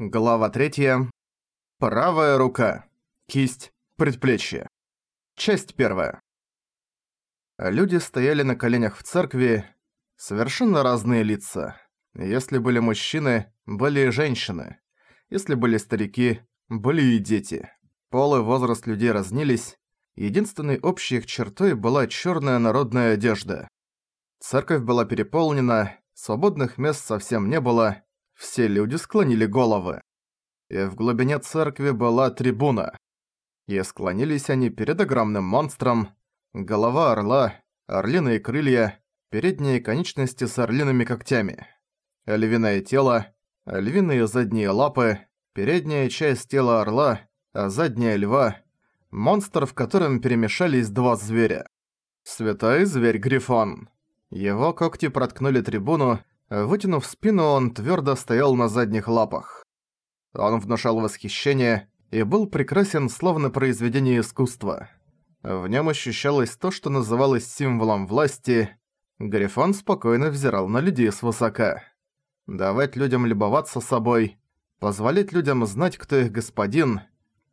Глава 3. Правая рука. Кисть. Предплечье. Часть первая. Люди стояли на коленях в церкви, совершенно разные лица. Если были мужчины, были и женщины. Если были старики, были и дети. Пол и возраст людей разнились. Единственной общей их чертой была черная народная одежда. Церковь была переполнена, свободных мест совсем не было, все люди склонили головы. И в глубине церкви была трибуна. И склонились они перед огромным монстром. Голова орла, орлиные крылья, передние конечности с орлиными когтями. Львиное тело, львиные задние лапы, передняя часть тела орла, а задняя льва. Монстр, в котором перемешались два зверя. Святой зверь-грифон. Его когти проткнули трибуну, Вытянув спину, он твердо стоял на задних лапах. Он внушал восхищение и был прекрасен словно произведение искусства. В нем ощущалось то, что называлось символом власти. Грифон спокойно взирал на людей свысока. Давать людям любоваться собой, позволять людям знать, кто их господин,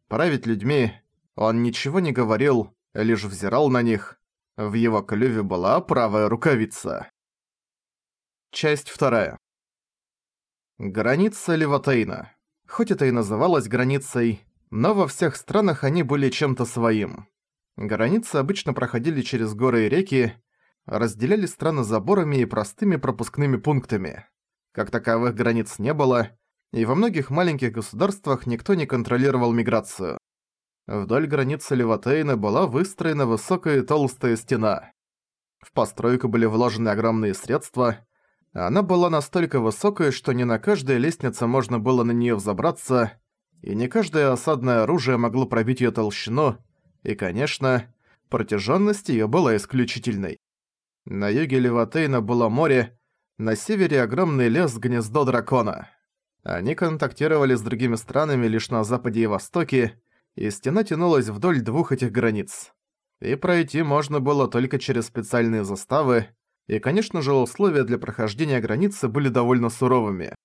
править людьми, он ничего не говорил, лишь взирал на них. В его клюве была правая рукавица. Часть вторая. Граница Левотейна. Хоть это и называлось границей, но во всех странах они были чем-то своим. Границы обычно проходили через горы и реки, разделяли страны заборами и простыми пропускными пунктами. Как таковых границ не было, и во многих маленьких государствах никто не контролировал миграцию. Вдоль границы Левотейна была выстроена высокая и толстая стена. В постройку были вложены огромные средства – она была настолько высокой, что не на каждой лестнице можно было на неё взобраться, и не каждое осадное оружие могло пробить её толщину, и, конечно, протяжённость её была исключительной. На юге Леватейна было море, на севере огромный лес гнездо дракона. Они контактировали с другими странами лишь на западе и востоке, и стена тянулась вдоль двух этих границ. И пройти можно было только через специальные заставы, и, конечно же, условия для прохождения границы были довольно суровыми.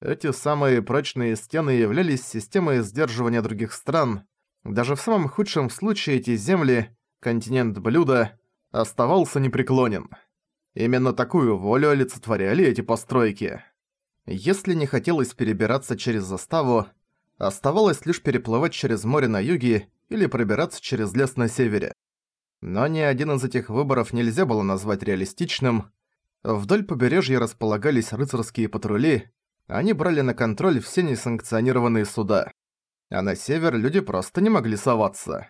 Эти самые прочные стены являлись системой сдерживания других стран. Даже в самом худшем случае эти земли, континент блюда, оставался непреклонен. Именно такую волю олицетворяли эти постройки. Если не хотелось перебираться через заставу, оставалось лишь переплывать через море на юге или пробираться через лес на севере. Но ни один из этих выборов нельзя было назвать реалистичным. Вдоль побережья располагались рыцарские патрули, они брали на контроль все несанкционированные суда. А на север люди просто не могли соваться.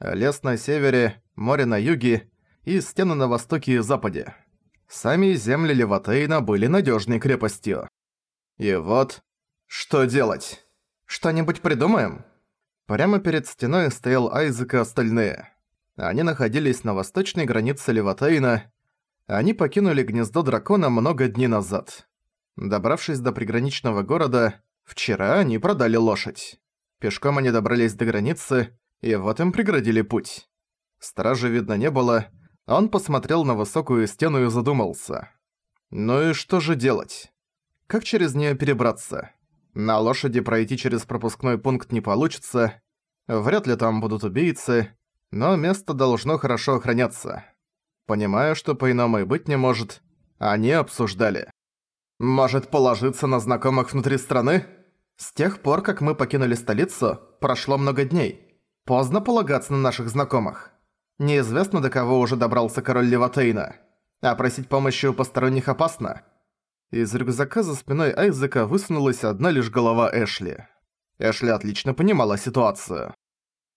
Лес на севере, море на юге и стены на востоке и западе. Сами земли Леватейна были надежной крепостью. И вот, что делать? Что-нибудь придумаем? Прямо перед стеной стоял Айзек и остальные. Они находились на восточной границе Леватейна. Они покинули гнездо дракона много дней назад. Добравшись до приграничного города, вчера они продали лошадь. Пешком они добрались до границы, и вот им преградили путь. Стражи видно не было, он посмотрел на высокую стену и задумался. Ну и что же делать? Как через неё перебраться? На лошади пройти через пропускной пункт не получится, вряд ли там будут убийцы, но место должно хорошо охраняться. Понимая, что по-иному и быть не может, они обсуждали. Может положиться на знакомых внутри страны? С тех пор, как мы покинули столицу, прошло много дней. Поздно полагаться на наших знакомых. Неизвестно, до кого уже добрался король Леватейна. А просить помощи у посторонних опасно. Из рюкзака за спиной Айзека высунулась одна лишь голова Эшли. Эшли отлично понимала ситуацию.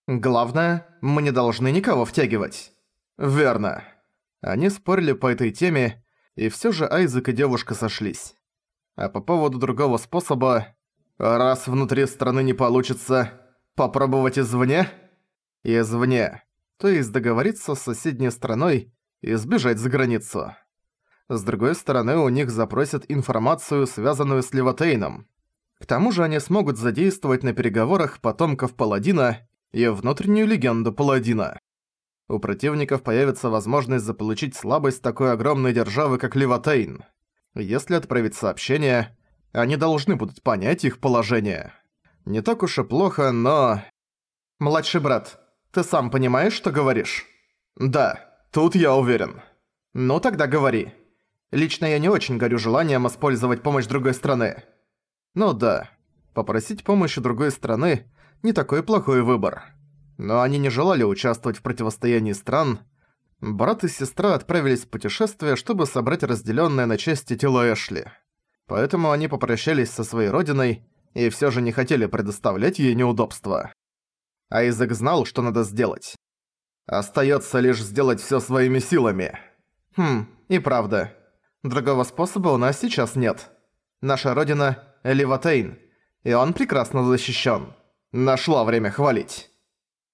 Главное, мы не должны никого втягивать. Верно. Они спорили по этой теме, и всё же Айзек и девушка сошлись. А по поводу другого способа, раз внутри страны не получится, попробовать извне? Извне. То есть договориться с соседней страной и сбежать за границу. С другой стороны, у них запросят информацию, связанную с Левотейном. К тому же они смогут задействовать на переговорах потомков Паладина и внутреннюю легенду паладина. У противников появится возможность заполучить слабость такой огромной державы, как Леватейн. Если отправить сообщение, Они должны будут понять их положение. Не так уж и плохо, но... Младший брат, ты сам понимаешь, что говоришь? Да, тут я уверен. Ну тогда говори. Лично я не очень горю желанием использовать помощь другой страны. Ну да, попросить помощи другой страны – не такой плохой выбор. Но они не желали участвовать в противостоянии стран. Брат и сестра отправились в путешествие, чтобы собрать разделенное на части тело Эшли. Поэтому они попрощались со своей родиной и все же не хотели предоставлять ей неудобства. Айзек знал, что надо сделать. Остается лишь сделать все своими силами. Хм, и правда. Другого способа у нас сейчас нет. Наша родина – Эливатейн, и он прекрасно защищен. Нашла время хвалить.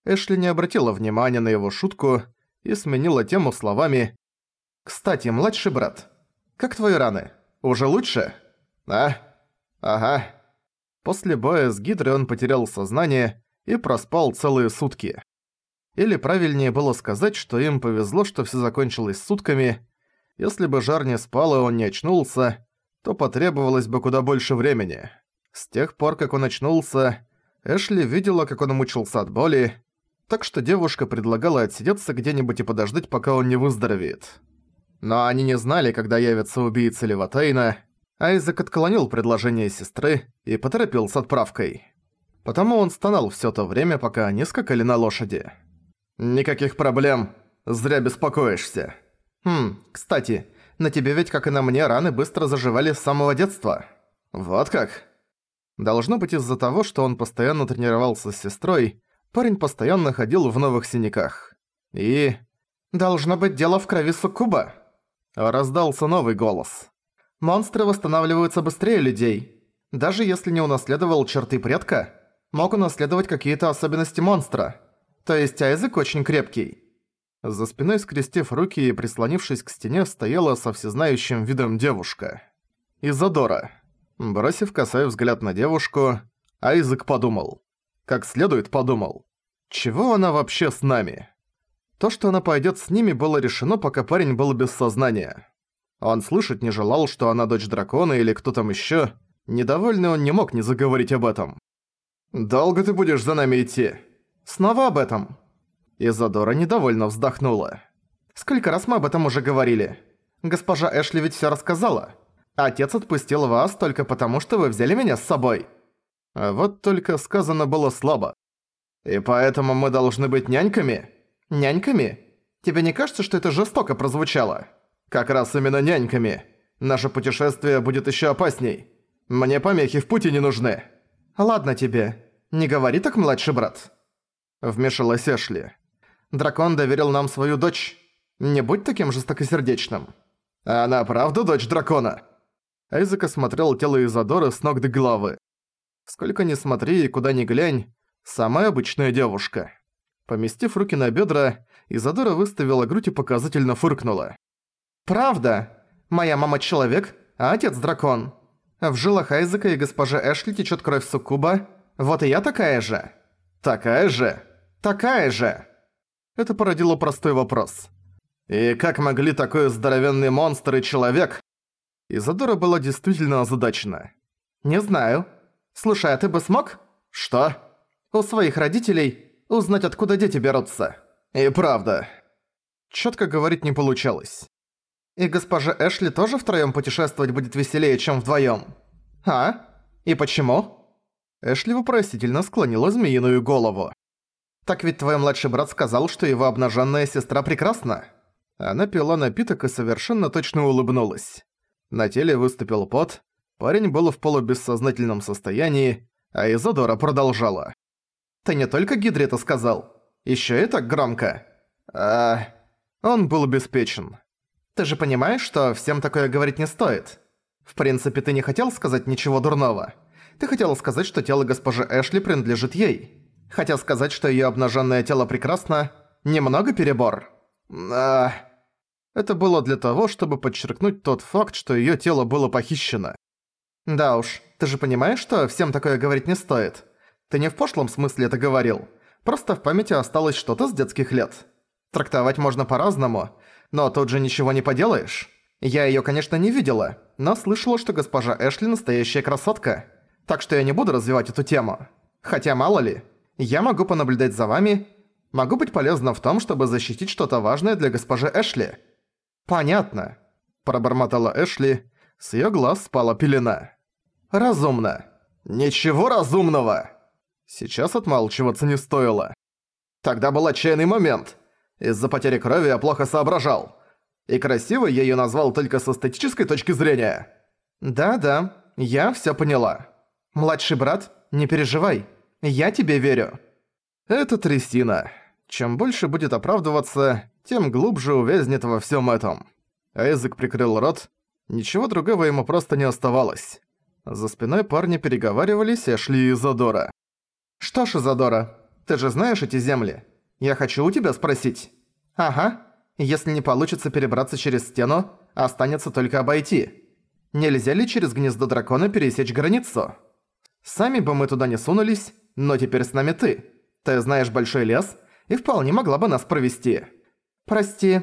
Эшли не обратила внимания на его шутку и сменила тему словами «Кстати, младший брат, как твои раны? Уже лучше?» «А? Ага». После боя с Гидрой он потерял сознание и проспал целые сутки. Или правильнее было сказать, что им повезло, что все закончилось сутками. Если бы Жар не спал и он не очнулся, то потребовалось бы куда больше времени. С тех пор, как он очнулся, Эшли видела, как он мучился от боли, так что девушка предлагала отсидеться где-нибудь и подождать, пока он не выздоровеет. Но они не знали, когда явится убийца Леватейна. Айзек отклонил предложение сестры и поторопил с отправкой. Потому он стонал всё то время, пока они скакали на лошади. «Никаких проблем. Зря беспокоишься». «Хм, кстати, на тебе ведь, как и на мне, раны быстро заживали с самого детства». «Вот как?» Должно быть из-за того, что он постоянно тренировался с сестрой, парень постоянно ходил в новых синяках. И... «Должно быть дело в крови суккуба», — раздался новый голос. «Монстры восстанавливаются быстрее людей. Даже если не унаследовал черты предка, мог унаследовать какие-то особенности монстра. То есть Айзек очень крепкий». За спиной скрестив руки и прислонившись к стене, стояла со всезнающим видом девушка. Изодора. Бросив косой взгляд на девушку, Айзек подумал как следует подумал. Чего она вообще с нами? То, что она пойдет с ними, было решено, пока парень был без сознания. Он слышать не желал, что она дочь дракона или кто там еще. Недовольный он не мог не заговорить об этом. «Долго ты будешь за нами идти?» «Снова об этом?» Изадора недовольно вздохнула. «Сколько раз мы об этом уже говорили? Госпожа Эшли ведь все рассказала. Отец отпустил вас только потому, что вы взяли меня с собой». А вот только сказано было слабо. «И поэтому мы должны быть няньками?» «Няньками? Тебе не кажется, что это жестоко прозвучало?» «Как раз именно няньками. Наше путешествие будет еще опасней. Мне помехи в пути не нужны». «Ладно тебе. Не говори так, младший брат». Вмешалась Эшли. «Дракон доверил нам свою дочь. Не будь таким жестокосердечным». «Она правда дочь дракона?» Айзек осмотрел тело Изадоры с ног до головы. Сколько ни смотри и куда ни глянь, самая обычная девушка. Поместив руки на бедра, Изадора выставила грудь и показательно фыркнула. «Правда? Моя мама человек, а отец дракон. В жилах Айзека и госпожи Эшли течет кровь суккуба. Вот и я такая же». «Такая же?» «Такая же!» Это породило простой вопрос. «И как могли такой здоровенный монстр и человек?» Изадора была действительно озадачена. «Не знаю. Слушай, а ты бы смог? Что? У своих родителей узнать, откуда дети берутся. И правда. Чётко говорить не получалось. И госпожа Эшли тоже втроём путешествовать будет веселее, чем вдвоём. А? И почему? Эшли вопросительно склонила змеиную голову. Так ведь твой младший брат сказал, что его обнаженная сестра прекрасна. Она пила напиток и совершенно точно улыбнулась. На теле выступил пот, Парень был в полубессознательном состоянии, а Изодора продолжала. «Ты не только Гидре это сказал, ещё и так громко». А... Он был обеспечен. «Ты же понимаешь, что всем такое говорить не стоит? В принципе, ты не хотел сказать ничего дурного. Ты хотел сказать, что тело госпожи Эшли принадлежит ей. Хотел сказать, что её обнажённое тело прекрасно. Немного перебор». А... Это было для того, чтобы подчеркнуть тот факт, что её тело было похищено. Да уж, ты же понимаешь, что всем такое говорить не стоит. Ты не в пошлом смысле это говорил. Просто в памяти осталось что-то с детских лет. Трактовать можно по-разному, но тут же ничего не поделаешь. Я её, конечно, не видела, но слышала, что госпожа Эшли настоящая красотка. Так что я не буду развивать эту тему. Хотя мало ли, я могу понаблюдать за вами, могу быть полезна в том, чтобы защитить что-то важное для госпожи Эшли. Понятно, пробормотала Эшли, с её глаз спала пелена. Разумно. Ничего разумного. Сейчас отмалчиваться не стоило. Тогда был отчаянный момент. Из-за потери крови я плохо соображал. И красивой я её назвал только с эстетической точки зрения. Да-да, я всё поняла. Младший брат, не переживай. Я тебе верю. Это трясина. Чем больше будет оправдываться, тем глубже увязнет во всём этом. Айзек прикрыл рот. Ничего другого ему просто не оставалось. За спиной парни переговаривались и шли Изодора. «Что ж, Изодора, ты же знаешь эти земли? Я хочу у тебя спросить». «Ага. Если не получится перебраться через стену, останется только обойти. Нельзя ли через гнездо дракона пересечь границу? Сами бы мы туда не сунулись, но теперь с нами ты. Ты знаешь большой лес и вполне могла бы нас провести. Прости,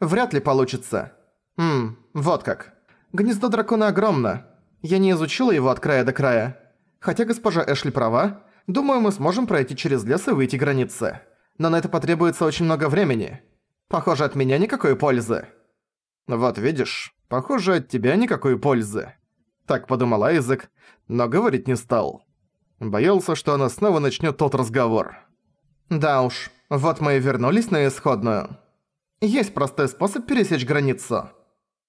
вряд ли получится. Ммм, вот как. Гнездо дракона огромно. Я не изучила его от края до края. Хотя госпожа Эшли права, думаю, мы сможем пройти через лес и выйти границы. Но на это потребуется очень много времени. Похоже, от меня никакой пользы. Вот видишь, похоже, от тебя никакой пользы. Так подумал Айзек, но говорить не стал. Боялся, что она снова начнет тот разговор. Да уж, вот мы и вернулись на исходную. Есть простой способ пересечь границу.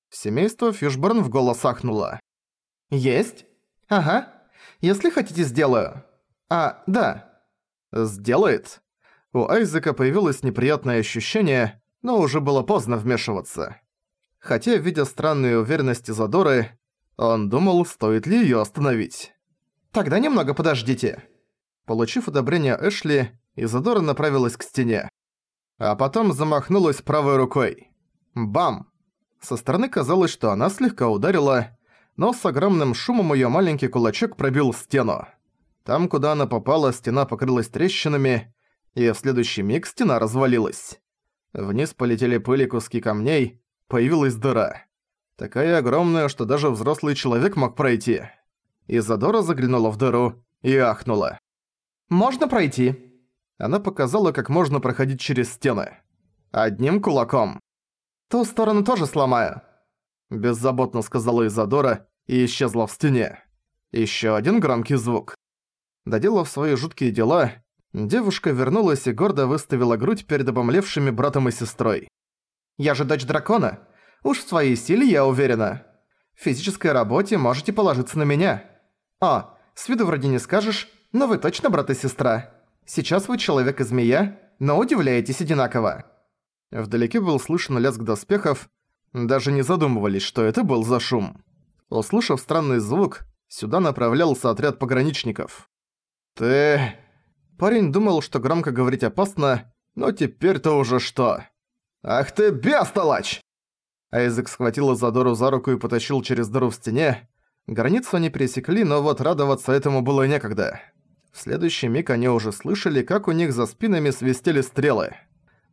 Семейство Фишборн в голос ахнуло. «Есть? Ага. Если хотите, сделаю. А, да». «Сделает?» У Айзека появилось неприятное ощущение, но уже было поздно вмешиваться. Хотя, видя странную уверенность Изодоры, он думал, стоит ли её остановить. «Тогда немного подождите». Получив одобрение Эшли, Изодора направилась к стене. А потом замахнулась правой рукой. Бам! Со стороны казалось, что она слегка ударила, но с огромным шумом её маленький кулачок пробил стену. Там, куда она попала, стена покрылась трещинами, и в следующий миг стена развалилась. Вниз полетели пыли куски камней, появилась дыра. Такая огромная, что даже взрослый человек мог пройти. Изадора заглянула в дыру и ахнула. «Можно пройти?» Она показала, как можно проходить через стены. Одним кулаком. «Ту сторону тоже сломаю», – беззаботно сказала Изадора и исчезла в стене. Ещё один громкий звук. Доделав свои жуткие дела, девушка вернулась и гордо выставила грудь перед обомлевшими братом и сестрой. «Я же дочь дракона. Уж в своей силе я уверена. В физической работе можете положиться на меня. О, с виду вроде не скажешь, но вы точно брат и сестра. Сейчас вы человек и змея, но удивляетесь одинаково». Вдалеке был слышен лязг доспехов, даже не задумывались, что это был за шум. Услышав странный звук, сюда направлялся отряд пограничников. «Ты...» Парень думал, что громко говорить опасно, но теперь-то уже что? «Ах ты бестолочь!» Айзек схватил Изадору за руку и потащил через дыру в стене. Границу они пересекли, но вот радоваться этому было некогда. В следующий миг они уже слышали, как у них за спинами свистели стрелы.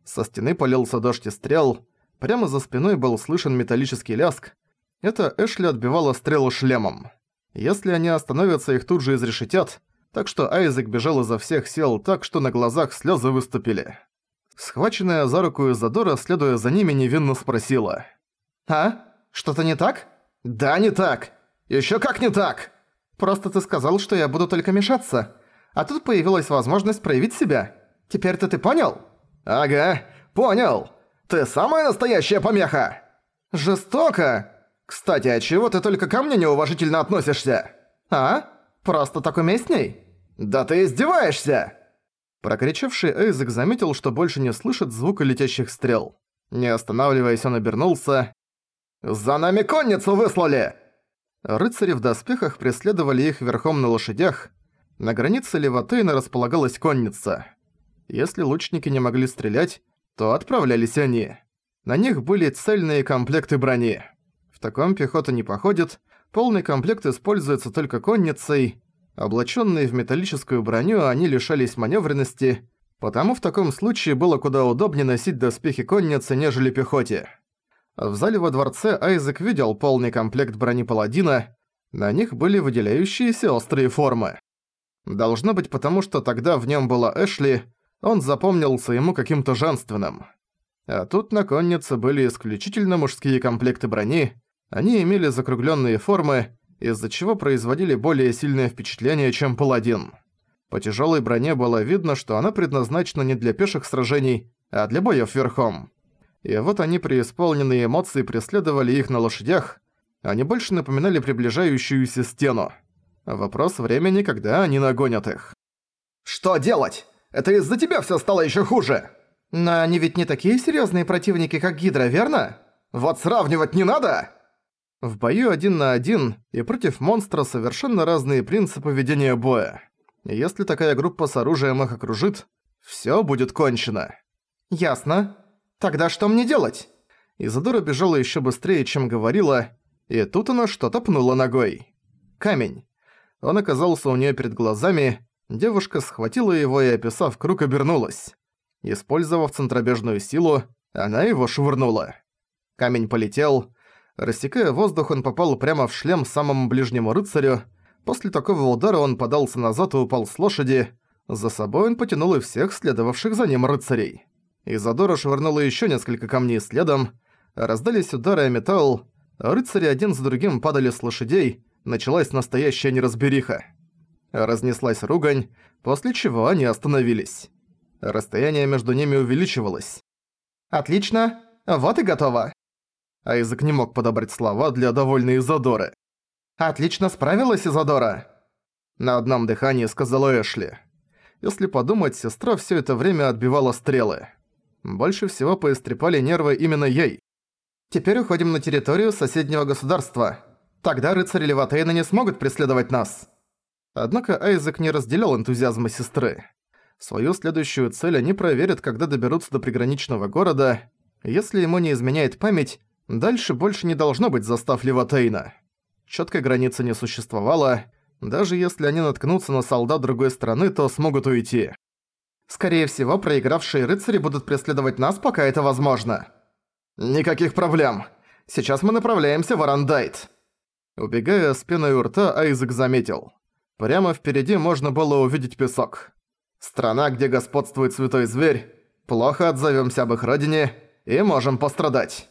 Со стены полился дождь и стрел, прямо за спиной был слышен металлический ляск. Это Эшли отбивала стрелу шлемом. Если они остановятся, их тут же изрешетят, так что Айзек бежал изо всех сил так, что на глазах слезы выступили. Схваченная за руку Изадора, следуя за ними, невинно спросила. «А? Что-то не так?» «Да, не так! Ещё как не так!» «Просто ты сказал, что я буду только мешаться. А тут появилась возможность проявить себя. Теперь-то ты понял?» «Ага, понял. Ты самая настоящая помеха!» «Жестоко! Кстати, а чего ты только ко мне неуважительно относишься?» «А? Просто так уместней?» «Да ты издеваешься!» Прокричавший Эйзек заметил, что больше не слышит звука летящих стрел. Не останавливаясь, он обернулся. «За нами конницу выслали!» Рыцари в доспехах преследовали их верхом на лошадях. На границе Леватейна располагалась конница. Если лучники не могли стрелять, то отправлялись они. На них были цельные комплекты брони. В таком пехота не походит, полный комплект используется только конницей. Облачённые в металлическую броню, они лишались маневренности, потому в таком случае было куда удобнее носить доспехи конницы, нежели пехоте. В зале во дворце Айзек видел полный комплект брони паладина, на них были выделяющиеся острые формы. Должно быть потому, что тогда в нем была Эшли, он запомнился ему каким-то женственным. А тут на коннице были исключительно мужские комплекты брони, они имели закругленные формы, из-за чего производили более сильное впечатление, чем паладин. По тяжелой броне было видно, что она предназначена не для пеших сражений, а для боев верхом. И вот они преисполненные эмоции преследовали их на лошадях, они больше напоминали приближающуюся стену. Вопрос времени, когда они нагонят их. «Что делать? Это из-за тебя все стало еще хуже!» «Но они ведь не такие серьезные противники, как Гидра, верно? Вот сравнивать не надо!» В бою один на один и против монстра совершенно разные принципы ведения боя. Если такая группа с оружием их окружит, все будет кончено. «Ясно. Тогда что мне делать?» Изадора бежала еще быстрее, чем говорила, и тут она что-то пнула ногой. Камень. Он оказался у нее перед глазами, девушка схватила его и, описав круг, обернулась. Использовав центробежную силу, она его швырнула. Камень полетел. Рассекая воздух, он попал прямо в шлем самому ближнему рыцарю. После такого удара он подался назад и упал с лошади. За собой он потянул и всех следовавших за ним рыцарей. Изадора швырнула еще несколько камней следом. Раздались удары о металл. Рыцари один за другим падали с лошадей. Началась настоящая неразбериха. Разнеслась ругань, после чего они остановились. Расстояние между ними увеличивалось. «Отлично, вот и готово!» Айзек не мог подобрать слова для довольной Изодоры. «Отлично справилась, Изодора!» На одном дыхании сказала Эшли. Если подумать, сестра все это время отбивала стрелы. Больше всего поистрепали нервы именно ей. «Теперь уходим на территорию соседнего государства. Тогда рыцари Леватейна не смогут преследовать нас». Однако Айзек не разделял энтузиазма сестры. Свою следующую цель они проверят, когда доберутся до приграничного города. Если ему не изменяет память, дальше больше не должно быть застав Леватейна. Чёткой границы не существовало. Даже если они наткнутся на солдат другой страны, то смогут уйти. Скорее всего, проигравшие рыцари будут преследовать нас, пока это возможно. Никаких проблем. Сейчас мы направляемся в Арандайт. Убегая с пеной у рта, Айзек заметил. Прямо впереди можно было увидеть песок. Страна, где господствует святой зверь, плохо отзовёмся об их родине и можем пострадать.